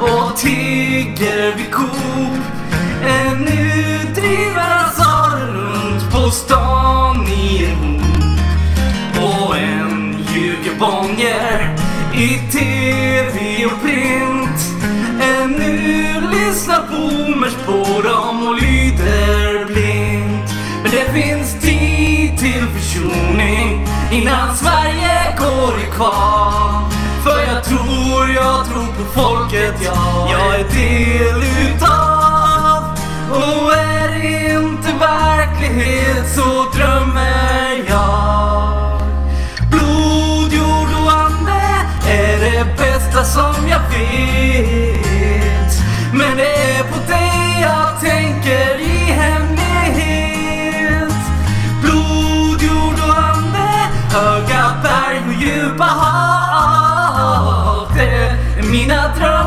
och tigger vid Coop. driver han sa runt på stan i en och en ljuger Bonnier i tv och print. Ännu lyssnar boomers på dem och lyder blint. Men det finns tid till försoning innan Sverige går i kvar. För jag tror, jag tror på folket, jag, jag är del utav. Och är det inte verklighet så drömmer jag. Blod, jord och ande är det bästa som jag vet. Men det är på dig jag tänker i hemlighet. Blod, jord och ande, höga berg och djupa hav. Det är mina drömmar